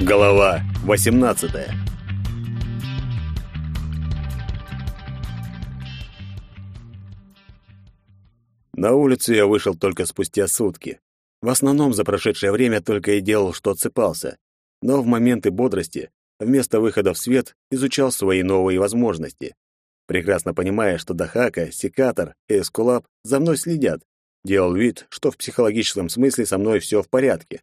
Голова 18. На улицу я вышел только спустя сутки. В основном за прошедшее время только и делал, что отсыпался. Но в моменты бодрости, вместо выхода в свет, изучал свои новые возможности. Прекрасно понимая, что Дахака, Секатор и Эскулап за мной следят, делал вид, что в психологическом смысле со мной все в порядке.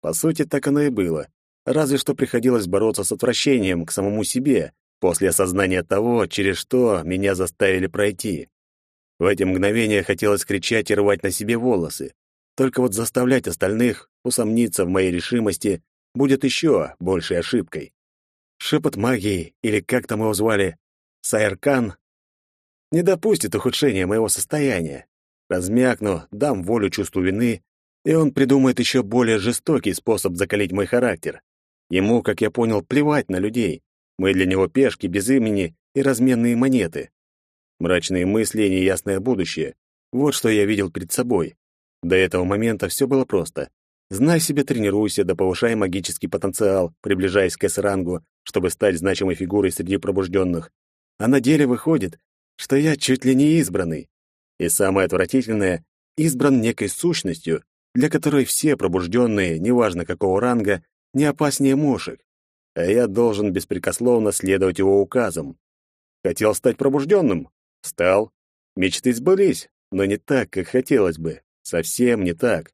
По сути, так оно и было. Разве что приходилось бороться с отвращением к самому себе после осознания того, через что меня заставили пройти. В эти мгновения хотелось кричать и рвать на себе волосы. Только вот заставлять остальных усомниться в моей решимости будет еще большей ошибкой. Шепот магии, или как там его звали, Сайркан, не допустит ухудшения моего состояния. Размякну, дам волю чувству вины, и он придумает еще более жестокий способ закалить мой характер. Ему, как я понял, плевать на людей. Мы для него пешки без имени и разменные монеты. Мрачные мысли и неясное будущее. Вот что я видел перед собой. До этого момента все было просто. Знай себе, тренируйся, да повышай магический потенциал, приближаясь к С-рангу, чтобы стать значимой фигурой среди пробужденных. А на деле выходит, что я чуть ли не избранный. И самое отвратительное, избран некой сущностью, для которой все пробужденные, неважно какого ранга, не опаснее мошек. А я должен беспрекословно следовать его указам. Хотел стать пробужденным? Стал. Мечты сбылись, но не так, как хотелось бы. Совсем не так.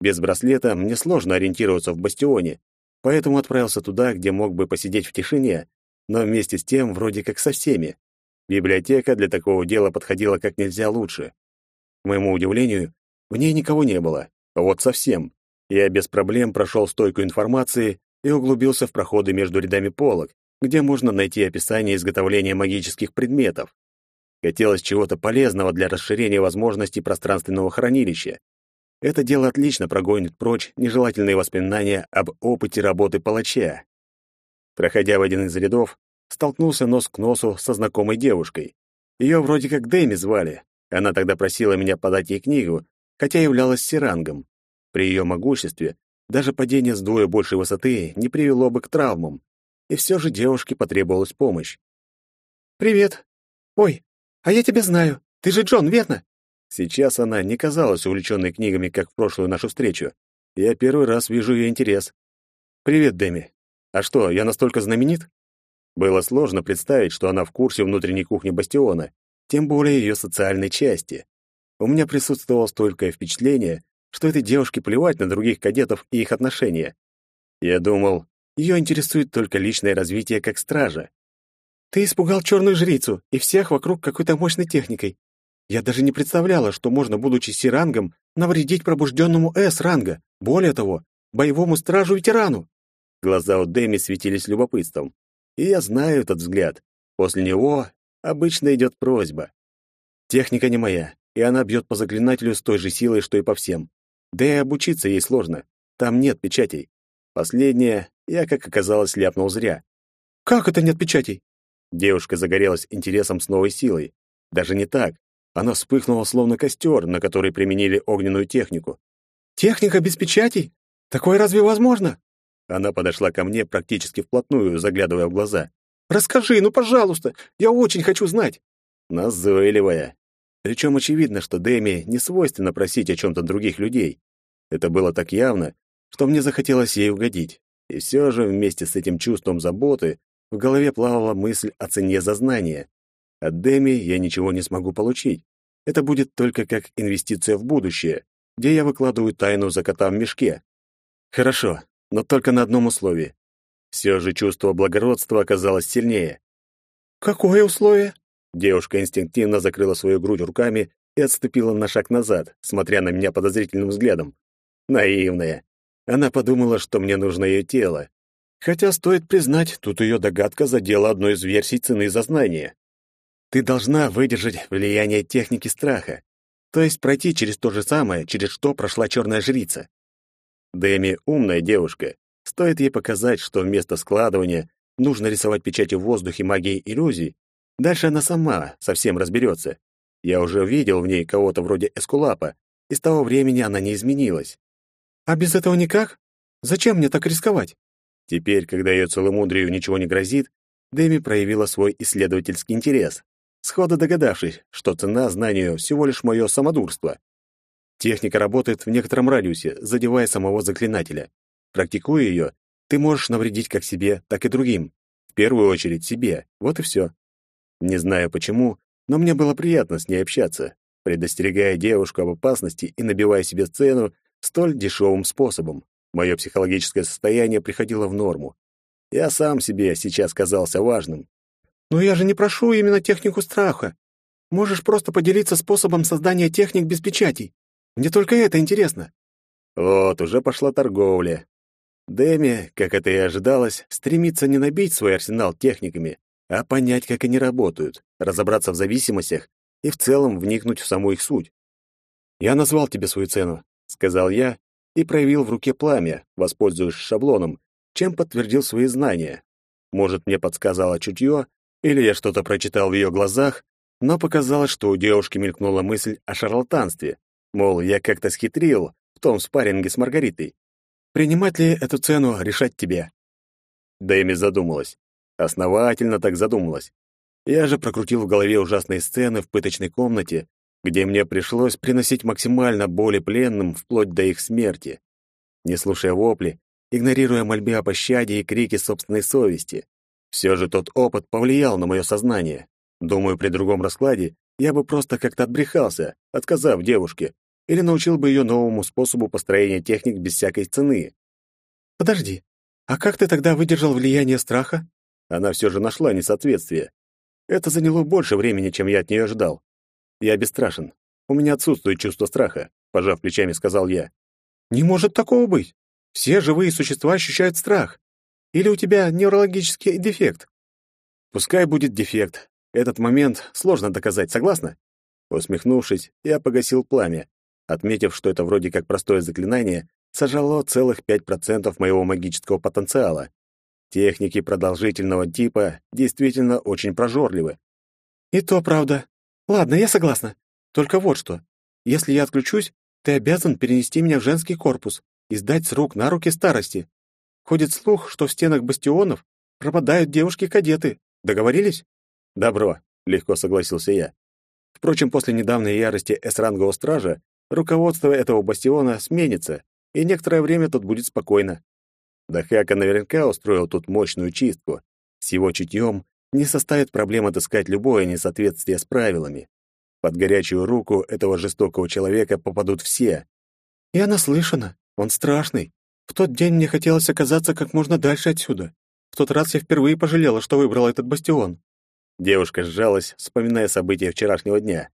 Без браслета мне сложно ориентироваться в бастионе, поэтому отправился туда, где мог бы посидеть в тишине, но вместе с тем вроде как со всеми. Библиотека для такого дела подходила как нельзя лучше. К моему удивлению, в ней никого не было. Вот совсем. Я без проблем прошел стойку информации и углубился в проходы между рядами полок, где можно найти описание изготовления магических предметов. Хотелось чего-то полезного для расширения возможностей пространственного хранилища. Это дело отлично прогонит прочь нежелательные воспоминания об опыте работы палача. Проходя в один из рядов, столкнулся нос к носу со знакомой девушкой. Ее вроде как Дэми звали. Она тогда просила меня подать ей книгу, хотя являлась сирангом. При ее могуществе даже падение с двое большей высоты не привело бы к травмам. И все же девушке потребовалась помощь. «Привет. Ой, а я тебя знаю. Ты же Джон, верно?» Сейчас она не казалась увлеченной книгами, как в прошлую нашу встречу. Я первый раз вижу ее интерес. «Привет, Дэми. А что, я настолько знаменит?» Было сложно представить, что она в курсе внутренней кухни Бастиона, тем более ее социальной части. У меня присутствовало столько впечатление, что этой девушке плевать на других кадетов и их отношения. Я думал, ее интересует только личное развитие как стража. Ты испугал черную жрицу и всех вокруг какой-то мощной техникой. Я даже не представляла, что можно, будучи сирангом, навредить пробужденному С-ранга, более того, боевому стражу-ветерану. Глаза у Дэми светились любопытством. И я знаю этот взгляд. После него обычно идет просьба. Техника не моя, и она бьет по заклинателю с той же силой, что и по всем. Да и обучиться ей сложно. Там нет печатей. Последнее я, как оказалось, ляпнул зря. «Как это нет печатей?» Девушка загорелась интересом с новой силой. Даже не так. Она вспыхнула, словно костер, на который применили огненную технику. «Техника без печатей? Такое разве возможно?» Она подошла ко мне практически вплотную, заглядывая в глаза. «Расскажи, ну, пожалуйста, я очень хочу знать». Назойливая. Причем очевидно, что Дэми не свойственно просить о чем-то других людей. Это было так явно, что мне захотелось ей угодить. И все же вместе с этим чувством заботы в голове плавала мысль о цене за знание. От Дэми я ничего не смогу получить. Это будет только как инвестиция в будущее, где я выкладываю тайну за кота в мешке. Хорошо, но только на одном условии. Все же чувство благородства оказалось сильнее. «Какое условие?» Девушка инстинктивно закрыла свою грудь руками и отступила на шаг назад, смотря на меня подозрительным взглядом. Наивная. Она подумала, что мне нужно ее тело. Хотя, стоит признать, тут ее догадка задела одной из версий цены за знание. Ты должна выдержать влияние техники страха, то есть пройти через то же самое, через что прошла черная жрица. Дэми умная девушка. Стоит ей показать, что вместо складывания нужно рисовать печати в воздухе магии иллюзий, дальше она сама совсем разберется. Я уже видел в ней кого-то вроде Эскулапа, и с того времени она не изменилась. А без этого никак? Зачем мне так рисковать? Теперь, когда ее целомудрию ничего не грозит, Дэми проявила свой исследовательский интерес, сходу догадавшись, что цена знанию всего лишь мое самодурство. Техника работает в некотором радиусе, задевая самого заклинателя. Практикуя ее, ты можешь навредить как себе, так и другим. В первую очередь себе. Вот и все. Не знаю почему, но мне было приятно с ней общаться, предостерегая девушку об опасности и набивая себе цену столь дешевым способом. Мое психологическое состояние приходило в норму. Я сам себе сейчас казался важным. «Но я же не прошу именно технику страха. Можешь просто поделиться способом создания техник без печатей. Мне только это интересно». Вот, уже пошла торговля. Дэми, как это и ожидалось, стремится не набить свой арсенал техниками, а понять, как они работают, разобраться в зависимостях и в целом вникнуть в саму их суть. «Я назвал тебе свою цену», — сказал я и проявил в руке пламя, воспользуясь шаблоном, чем подтвердил свои знания. Может, мне подсказало чутье, или я что-то прочитал в ее глазах, но показалось, что у девушки мелькнула мысль о шарлатанстве, мол, я как-то схитрил в том спарринге с Маргаритой. Принимать ли эту цену, решать тебе. Дэми задумалась. Основательно так задумалась. Я же прокрутил в голове ужасные сцены в пыточной комнате, где мне пришлось приносить максимально боли пленным вплоть до их смерти, не слушая вопли, игнорируя мольбы о пощаде и крики собственной совести. Все же тот опыт повлиял на мое сознание. Думаю, при другом раскладе я бы просто как-то отбрехался, отказав девушке, или научил бы ее новому способу построения техник без всякой цены. Подожди, а как ты тогда выдержал влияние страха? Она все же нашла несоответствие. Это заняло больше времени, чем я от нее ждал. Я бесстрашен. У меня отсутствует чувство страха, пожав плечами, сказал я. Не может такого быть. Все живые существа ощущают страх. Или у тебя неврологический дефект? Пускай будет дефект. Этот момент сложно доказать, согласна? Усмехнувшись, я погасил пламя, отметив, что это вроде как простое заклинание, сожало целых 5% моего магического потенциала. Техники продолжительного типа действительно очень прожорливы. И то правда. Ладно, я согласна. Только вот что. Если я отключусь, ты обязан перенести меня в женский корпус и сдать с рук на руки старости. Ходит слух, что в стенах бастионов пропадают девушки-кадеты. Договорились? Добро, легко согласился я. Впрочем, после недавней ярости С-рангового стража руководство этого бастиона сменится, и некоторое время тут будет спокойно. Дахака наверняка устроил тут мощную чистку. С его чутьем не составит проблем отыскать любое несоответствие с правилами. Под горячую руку этого жестокого человека попадут все. Я наслышана, он страшный. В тот день мне хотелось оказаться как можно дальше отсюда. В тот раз я впервые пожалела, что выбрала этот бастион. Девушка сжалась, вспоминая события вчерашнего дня.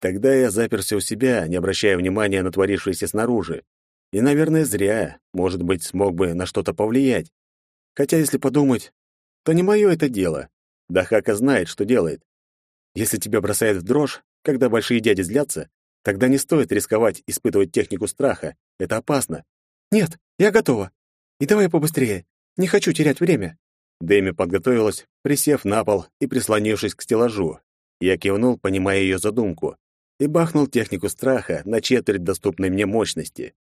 Тогда я заперся у себя, не обращая внимания на творившееся снаружи. И, наверное, зря, может быть, смог бы на что-то повлиять. Хотя, если подумать, то не мое это дело. Дахака знает, что делает. Если тебя бросает в дрожь, когда большие дяди злятся, тогда не стоит рисковать испытывать технику страха. Это опасно. Нет, я готова. И давай побыстрее. Не хочу терять время. Дэми подготовилась, присев на пол и прислонившись к стеллажу. Я кивнул, понимая ее задумку и бахнул технику страха на четверть доступной мне мощности.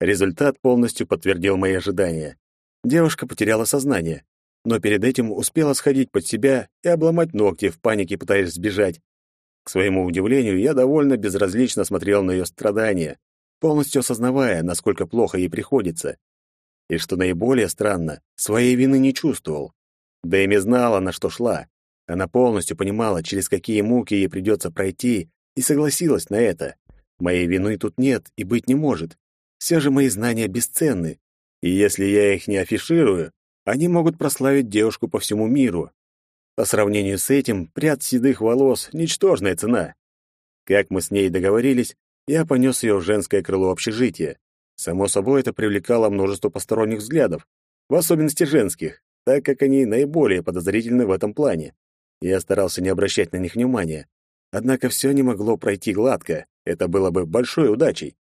Результат полностью подтвердил мои ожидания. Девушка потеряла сознание, но перед этим успела сходить под себя и обломать ногти в панике, пытаясь сбежать. К своему удивлению, я довольно безразлично смотрел на ее страдания, полностью осознавая, насколько плохо ей приходится. И что наиболее странно, своей вины не чувствовал. Дэми знала, на что шла. Она полностью понимала, через какие муки ей придется пройти, и согласилась на это. Моей вины тут нет и быть не может. Все же мои знания бесценны, и если я их не афиширую, они могут прославить девушку по всему миру. По сравнению с этим, пряд седых волос — ничтожная цена. Как мы с ней договорились, я понес ее в женское крыло общежития. Само собой, это привлекало множество посторонних взглядов, в особенности женских, так как они наиболее подозрительны в этом плане. Я старался не обращать на них внимания, Однако все не могло пройти гладко, это было бы большой удачей.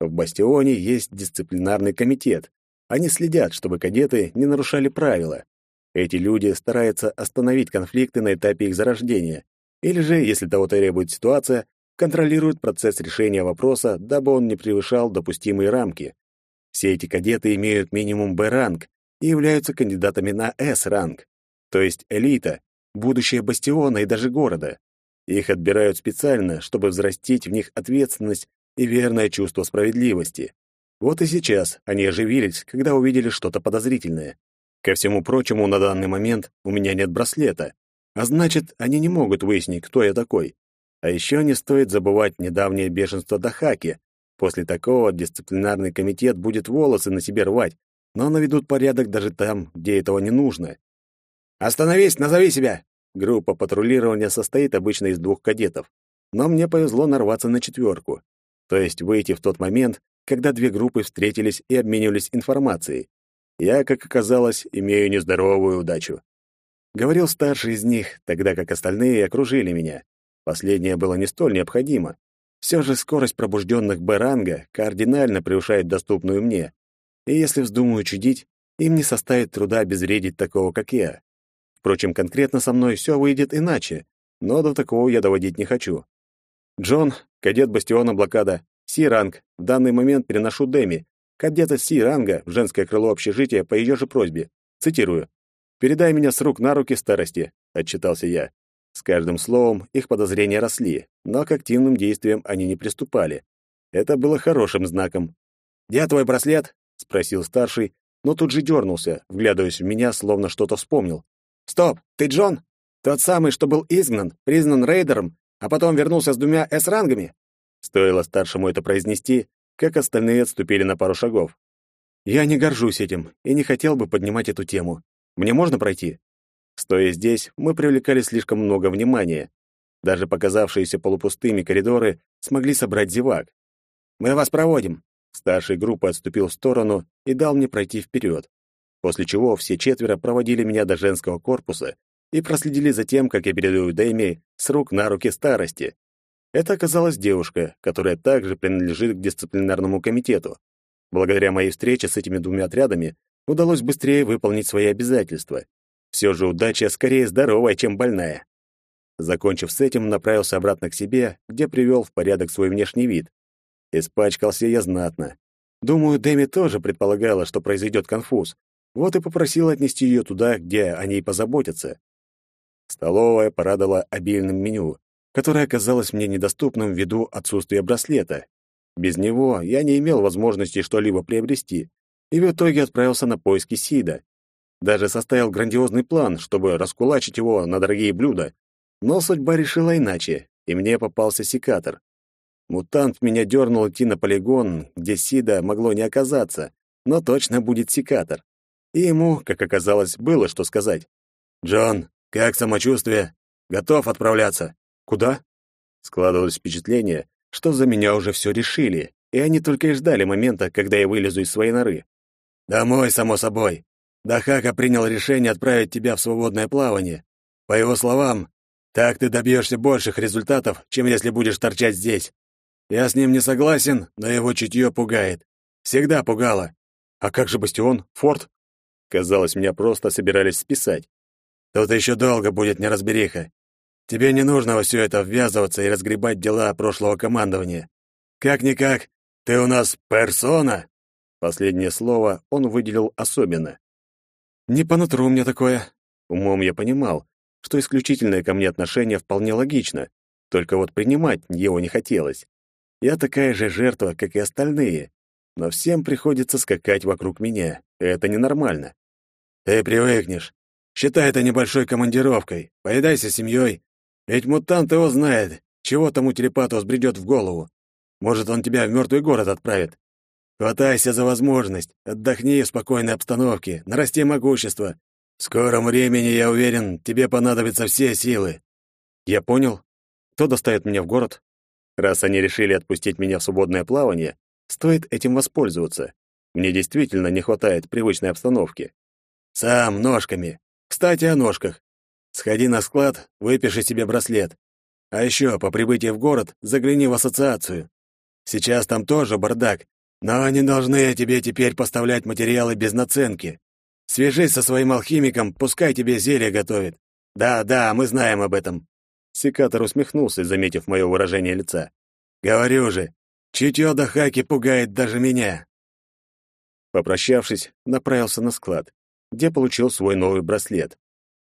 В Бастионе есть дисциплинарный комитет. Они следят, чтобы кадеты не нарушали правила. Эти люди стараются остановить конфликты на этапе их зарождения, или же, если того требует ситуация, контролируют процесс решения вопроса, дабы он не превышал допустимые рамки. Все эти кадеты имеют минимум Б-ранг, и являются кандидатами на С-ранг, то есть элита, будущее бастиона и даже города. Их отбирают специально, чтобы взрастить в них ответственность и верное чувство справедливости. Вот и сейчас они оживились, когда увидели что-то подозрительное. Ко всему прочему, на данный момент у меня нет браслета, а значит, они не могут выяснить, кто я такой. А еще не стоит забывать недавнее бешенство Дахаки. После такого дисциплинарный комитет будет волосы на себе рвать, но наведут порядок даже там, где этого не нужно. «Остановись, назови себя!» Группа патрулирования состоит обычно из двух кадетов, но мне повезло нарваться на четверку, то есть выйти в тот момент, когда две группы встретились и обменивались информацией. Я, как оказалось, имею нездоровую удачу. Говорил старший из них, тогда как остальные окружили меня. Последнее было не столь необходимо. Все же скорость пробужденных Б-ранга кардинально превышает доступную мне. И если вздумаю чудить, им не составит труда обезвредить такого, как я. Впрочем, конкретно со мной все выйдет иначе, но до такого я доводить не хочу. Джон, кадет бастиона блокада, Си-ранг, в данный момент переношу Деми, кадета Си-ранга в женское крыло общежития по ее же просьбе. Цитирую. «Передай меня с рук на руки старости», — отчитался я. С каждым словом их подозрения росли, но к активным действиям они не приступали. Это было хорошим знаком. «Где твой браслет?» — спросил старший, но тут же дернулся, вглядываясь в меня, словно что-то вспомнил. «Стоп! Ты Джон? Тот самый, что был изгнан, признан рейдером, а потом вернулся с двумя С-рангами?» Стоило старшему это произнести, как остальные отступили на пару шагов. «Я не горжусь этим и не хотел бы поднимать эту тему. Мне можно пройти?» Стоя здесь, мы привлекали слишком много внимания. Даже показавшиеся полупустыми коридоры смогли собрать зевак. «Мы вас проводим!» Старший группы отступил в сторону и дал мне пройти вперед после чего все четверо проводили меня до женского корпуса и проследили за тем, как я передаю Дэми с рук на руки старости. Это оказалась девушка, которая также принадлежит к дисциплинарному комитету. Благодаря моей встрече с этими двумя отрядами удалось быстрее выполнить свои обязательства. Все же удача скорее здоровая, чем больная. Закончив с этим, направился обратно к себе, где привел в порядок свой внешний вид. Испачкался я знатно. Думаю, Дэми тоже предполагала, что произойдет конфуз, вот и попросил отнести ее туда, где о ней позаботятся. Столовая порадовала обильным меню, которое оказалось мне недоступным ввиду отсутствия браслета. Без него я не имел возможности что-либо приобрести, и в итоге отправился на поиски Сида. Даже составил грандиозный план, чтобы раскулачить его на дорогие блюда. Но судьба решила иначе, и мне попался секатор. Мутант меня дернул идти на полигон, где Сида могло не оказаться, но точно будет секатор и ему, как оказалось, было что сказать. «Джон, как самочувствие? Готов отправляться?» «Куда?» Складывалось впечатление, что за меня уже все решили, и они только и ждали момента, когда я вылезу из своей норы. «Домой, само собой. Дахака принял решение отправить тебя в свободное плавание. По его словам, так ты добьешься больших результатов, чем если будешь торчать здесь. Я с ним не согласен, но его чутье пугает. Всегда пугало. А как же бастион, форт? Казалось, меня просто собирались списать. Тут еще долго будет неразбериха. Тебе не нужно во все это ввязываться и разгребать дела прошлого командования. Как-никак, ты у нас персона. Последнее слово он выделил особенно. Не по нутру мне такое. Умом я понимал, что исключительное ко мне отношение вполне логично, только вот принимать его не хотелось. Я такая же жертва, как и остальные, но всем приходится скакать вокруг меня. Это ненормально. Ты привыкнешь. Считай это небольшой командировкой. Поедайся с семьей. Ведь мутант его знает, чего тому телепату взбредет в голову. Может, он тебя в мертвый город отправит. Хватайся за возможность, отдохни в спокойной обстановке, нарасти могущество. В скором времени, я уверен, тебе понадобятся все силы. Я понял. Кто доставит меня в город? Раз они решили отпустить меня в свободное плавание, стоит этим воспользоваться. Мне действительно не хватает привычной обстановки. Сам, ножками. Кстати, о ножках. Сходи на склад, выпиши себе браслет. А еще, по прибытии в город, загляни в ассоциацию. Сейчас там тоже бардак, но они должны тебе теперь поставлять материалы без наценки. Свяжись со своим алхимиком, пускай тебе зелье готовит. Да, да, мы знаем об этом. Секатор усмехнулся, заметив мое выражение лица. Говорю же, чутье до хаки пугает даже меня. Попрощавшись, направился на склад. Где получил свой новый браслет.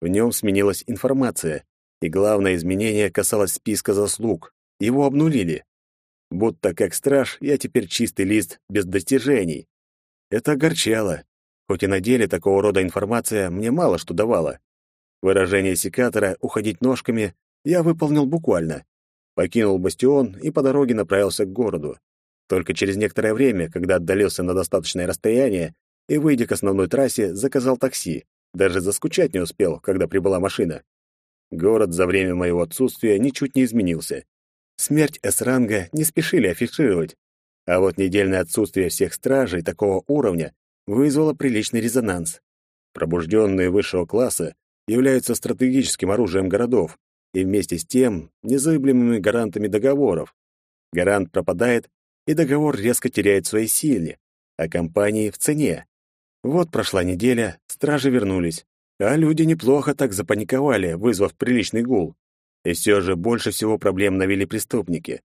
В нем сменилась информация, и главное изменение касалось списка заслуг. Его обнулили. Будто как страж, я теперь чистый лист без достижений. Это огорчало, хоть и на деле такого рода информация мне мало что давала. Выражение секатора «уходить ножками» я выполнил буквально. Покинул бастион и по дороге направился к городу. Только через некоторое время, когда отдалился на достаточное расстояние и, выйдя к основной трассе, заказал такси. Даже заскучать не успел, когда прибыла машина. Город за время моего отсутствия ничуть не изменился. Смерть С-ранга не спешили афишировать. А вот недельное отсутствие всех стражей такого уровня вызвало приличный резонанс. Пробужденные высшего класса являются стратегическим оружием городов и вместе с тем незыблемыми гарантами договоров. Гарант пропадает, и договор резко теряет свои силы, а компании в цене. Вот прошла неделя, стражи вернулись, а люди неплохо так запаниковали, вызвав приличный гул. И все же больше всего проблем навели преступники.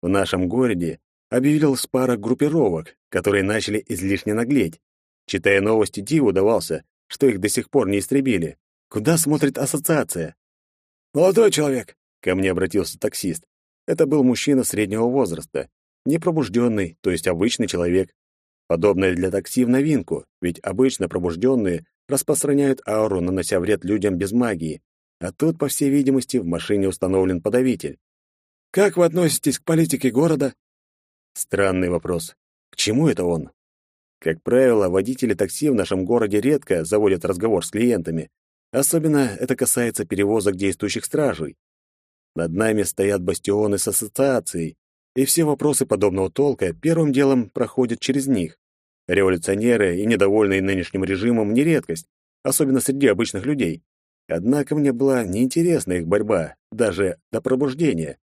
В нашем городе объявилась пара группировок, которые начали излишне наглеть. Читая новости, диву давался, что их до сих пор не истребили. Куда смотрит ассоциация? «Молодой человек!» — ко мне обратился таксист. Это был мужчина среднего возраста, непробужденный, то есть обычный человек. Подобное для такси в новинку, ведь обычно пробужденные распространяют ауру, нанося вред людям без магии, а тут, по всей видимости, в машине установлен подавитель. «Как вы относитесь к политике города?» Странный вопрос. К чему это он? Как правило, водители такси в нашем городе редко заводят разговор с клиентами. Особенно это касается перевозок действующих стражей. Над нами стоят бастионы с ассоциацией, и все вопросы подобного толка первым делом проходят через них. Революционеры и недовольные нынешним режимом не редкость, особенно среди обычных людей. Однако мне была неинтересна их борьба, даже до пробуждения.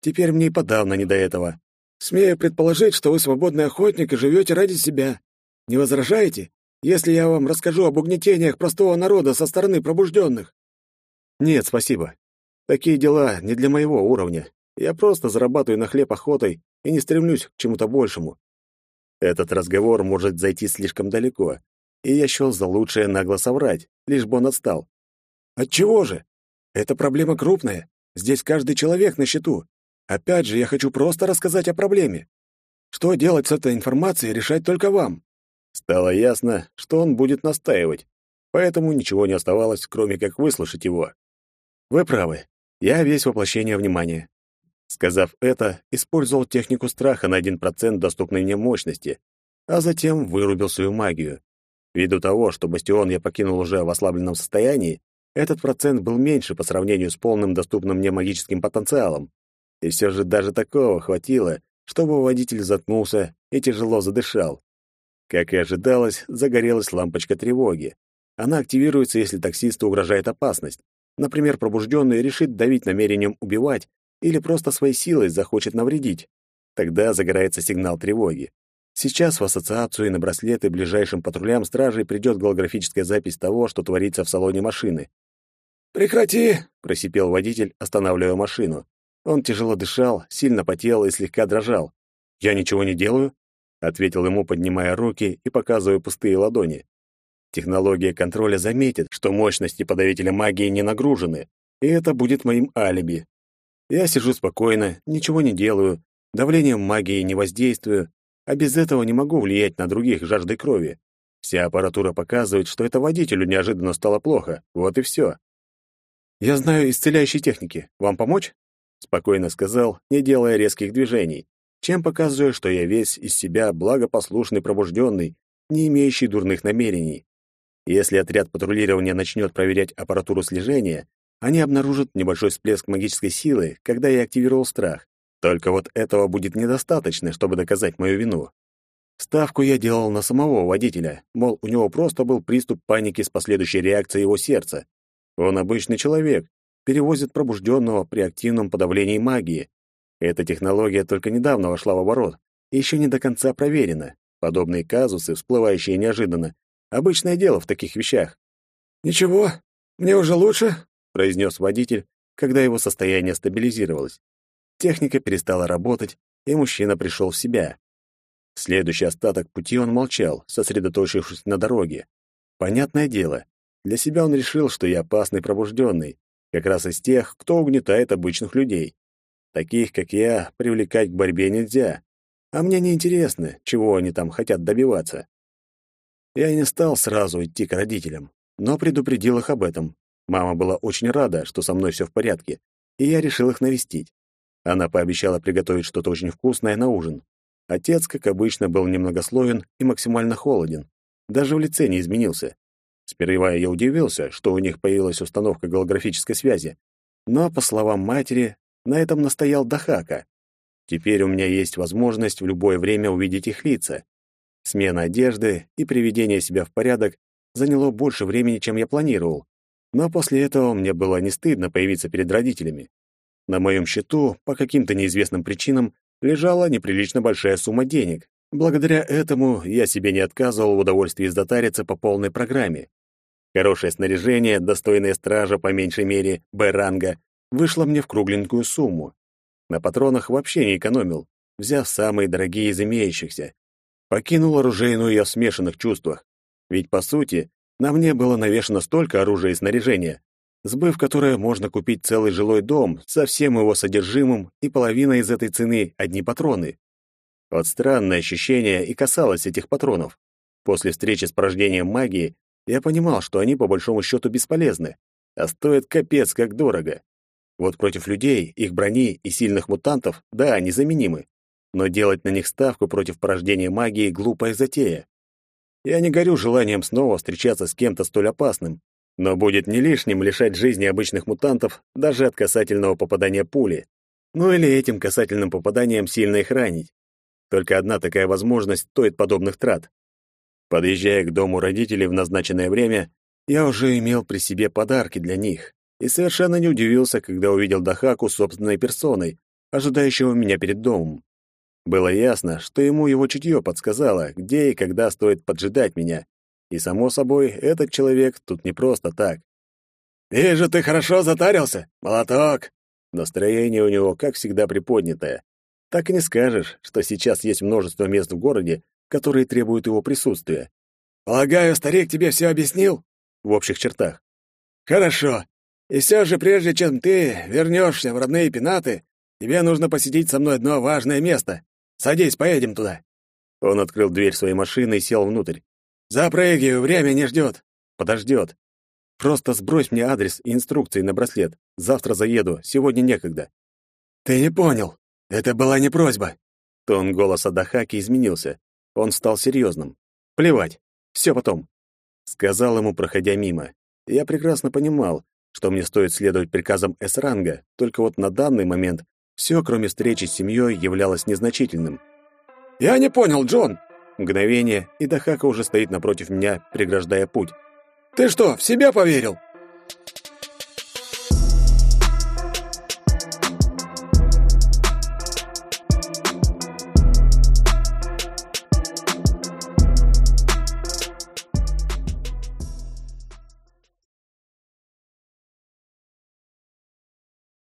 Теперь мне и подавно не до этого. Смею предположить, что вы свободный охотник и живете ради себя. Не возражаете, если я вам расскажу об угнетениях простого народа со стороны пробужденных?» «Нет, спасибо. Такие дела не для моего уровня. Я просто зарабатываю на хлеб охотой и не стремлюсь к чему-то большему. Этот разговор может зайти слишком далеко, и я счел за лучшее нагло соврать, лишь бы он отстал. Отчего же? Это проблема крупная. Здесь каждый человек на счету. Опять же, я хочу просто рассказать о проблеме. Что делать с этой информацией, решать только вам. Стало ясно, что он будет настаивать, поэтому ничего не оставалось, кроме как выслушать его. Вы правы. Я весь воплощение внимания. Сказав это, использовал технику страха на 1% доступной мне мощности, а затем вырубил свою магию. Ввиду того, что бастион я покинул уже в ослабленном состоянии, этот процент был меньше по сравнению с полным доступным мне магическим потенциалом. И все же даже такого хватило, чтобы водитель заткнулся и тяжело задышал. Как и ожидалось, загорелась лампочка тревоги. Она активируется, если таксисту угрожает опасность. Например, пробужденный решит давить намерением убивать или просто своей силой захочет навредить. Тогда загорается сигнал тревоги. Сейчас в ассоциацию и на браслеты ближайшим патрулям стражей придет голографическая запись того, что творится в салоне машины. «Прекрати!» — просипел водитель, останавливая машину. Он тяжело дышал, сильно потел и слегка дрожал. «Я ничего не делаю», — ответил ему, поднимая руки и показывая пустые ладони. Технология контроля заметит, что мощности подавителя магии не нагружены, и это будет моим алиби. Я сижу спокойно, ничего не делаю, давлением магии не воздействую, а без этого не могу влиять на других жаждой крови. Вся аппаратура показывает, что это водителю неожиданно стало плохо. Вот и все. «Я знаю исцеляющие техники. Вам помочь?» Спокойно сказал, не делая резких движений, чем показываю, что я весь из себя благопослушный пробужденный, не имеющий дурных намерений. Если отряд патрулирования начнет проверять аппаратуру слежения, они обнаружат небольшой всплеск магической силы, когда я активировал страх. Только вот этого будет недостаточно, чтобы доказать мою вину. Ставку я делал на самого водителя, мол, у него просто был приступ паники с последующей реакцией его сердца. Он обычный человек, перевозит пробужденного при активном подавлении магии. Эта технология только недавно вошла в оборот и еще не до конца проверена. Подобные казусы, всплывающие неожиданно, обычное дело в таких вещах. «Ничего, мне уже лучше», произнес водитель, когда его состояние стабилизировалось. Техника перестала работать, и мужчина пришел в себя. Следующий остаток пути он молчал, сосредоточившись на дороге. Понятное дело, для себя он решил, что я опасный пробужденный, как раз из тех, кто угнетает обычных людей. Таких, как я, привлекать к борьбе нельзя. А мне не интересно, чего они там хотят добиваться. Я не стал сразу идти к родителям, но предупредил их об этом. Мама была очень рада, что со мной все в порядке, и я решил их навестить. Она пообещала приготовить что-то очень вкусное на ужин. Отец, как обычно, был немногословен и максимально холоден. Даже в лице не изменился. Сперва я удивился, что у них появилась установка голографической связи. Но, по словам матери, на этом настоял Дахака. Теперь у меня есть возможность в любое время увидеть их лица. Смена одежды и приведение себя в порядок заняло больше времени, чем я планировал. Но после этого мне было не стыдно появиться перед родителями. На моем счету, по каким-то неизвестным причинам, лежала неприлично большая сумма денег. Благодаря этому я себе не отказывал в удовольствии затариться по полной программе. Хорошее снаряжение, достойное стража по меньшей мере Б-ранга, вышло мне в кругленькую сумму. На патронах вообще не экономил, взяв самые дорогие из имеющихся. Покинул оружейную я в смешанных чувствах. Ведь, по сути, на мне было навешано столько оружия и снаряжения, сбыв которое можно купить целый жилой дом со всем его содержимым, и половина из этой цены — одни патроны. Вот странное ощущение и касалось этих патронов. После встречи с порождением магии я понимал, что они по большому счету бесполезны, а стоят капец как дорого. Вот против людей, их брони и сильных мутантов, да, незаменимы. Но делать на них ставку против порождения магии — глупая затея. Я не горю желанием снова встречаться с кем-то столь опасным, но будет не лишним лишать жизни обычных мутантов даже от касательного попадания пули. Ну или этим касательным попаданием сильно их ранить. Только одна такая возможность стоит подобных трат. Подъезжая к дому родителей в назначенное время, я уже имел при себе подарки для них и совершенно не удивился, когда увидел Дахаку собственной персоной, ожидающего меня перед домом. Было ясно, что ему его чутье подсказало, где и когда стоит поджидать меня. И, само собой, этот человек тут не просто так. «Вижу, ты хорошо затарился, молоток!» Настроение у него, как всегда, приподнятое. Так и не скажешь, что сейчас есть множество мест в городе, которые требуют его присутствия. «Полагаю, старик тебе все объяснил?» «В общих чертах». «Хорошо. И все же, прежде чем ты вернешься в родные пенаты, тебе нужно посетить со мной одно важное место. Садись, поедем туда». Он открыл дверь своей машины и сел внутрь. «Запрыгивай, время не ждет». «Подождет. Просто сбрось мне адрес и инструкции на браслет. Завтра заеду, сегодня некогда». «Ты не понял. Это была не просьба». Тон голоса Дахаки изменился. Он стал серьезным. «Плевать. Все потом», — сказал ему, проходя мимо. Я прекрасно понимал, что мне стоит следовать приказам С-ранга, только вот на данный момент все, кроме встречи с семьей, являлось незначительным. «Я не понял, Джон!» Мгновение, и Дахака уже стоит напротив меня, преграждая путь. «Ты что, в себя поверил?»